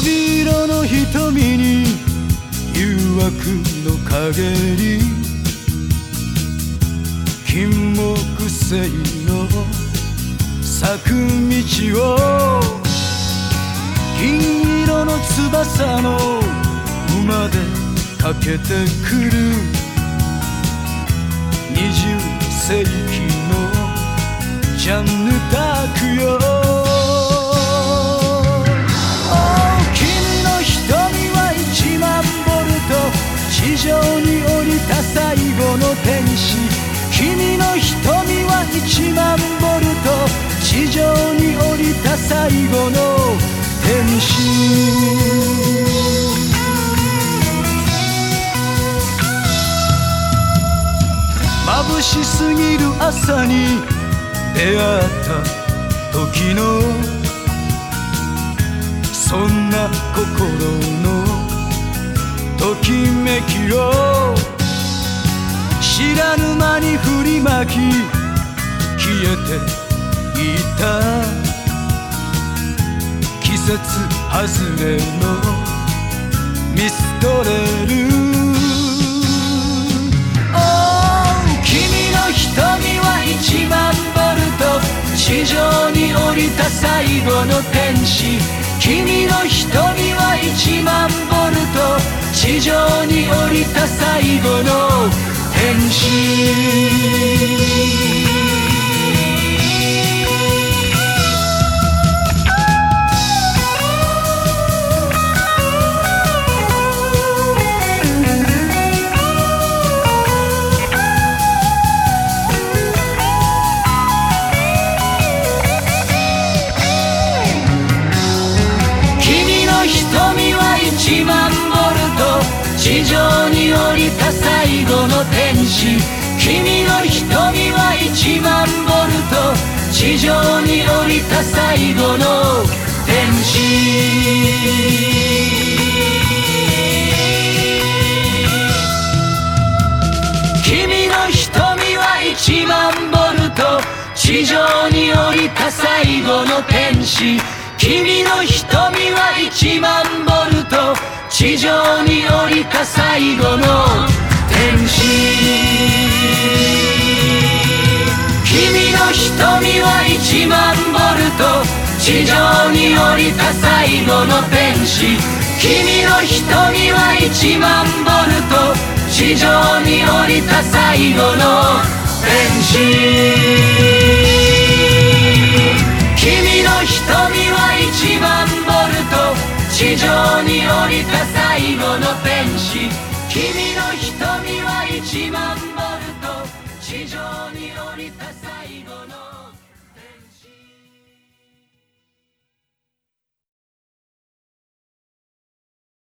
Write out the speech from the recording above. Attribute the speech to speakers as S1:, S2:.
S1: 扉の瞳に誘惑の陰に金木犀の咲く道を銀色の翼の馬で駆けてくる二十世紀のジャンヌ・ダークよ。天使君の瞳は1万ボルト地上に降りた最後の天使眩しすぎる朝に出会った時のそんな心のときめきを知らぬ間に振りまき消えていた。季節外れのミストレール1万ボルト地上に降りた最後の天使。君の瞳は1万ボルト地上に降りた最後の天使天使君の瞳は1万ボルト地上に降りた最後の天使。君の瞳は1万ボルト地上に降りた最後の天使。君の瞳は1万ボルト地上に降りた最後の天使君の瞳は1万ボルト。地上に降りた最後の天使君の瞳は1万ボルト。地上に降りた最後の天使君の瞳は1万ボルト。地上に降りた最後の天使君の瞳1万バルト地上に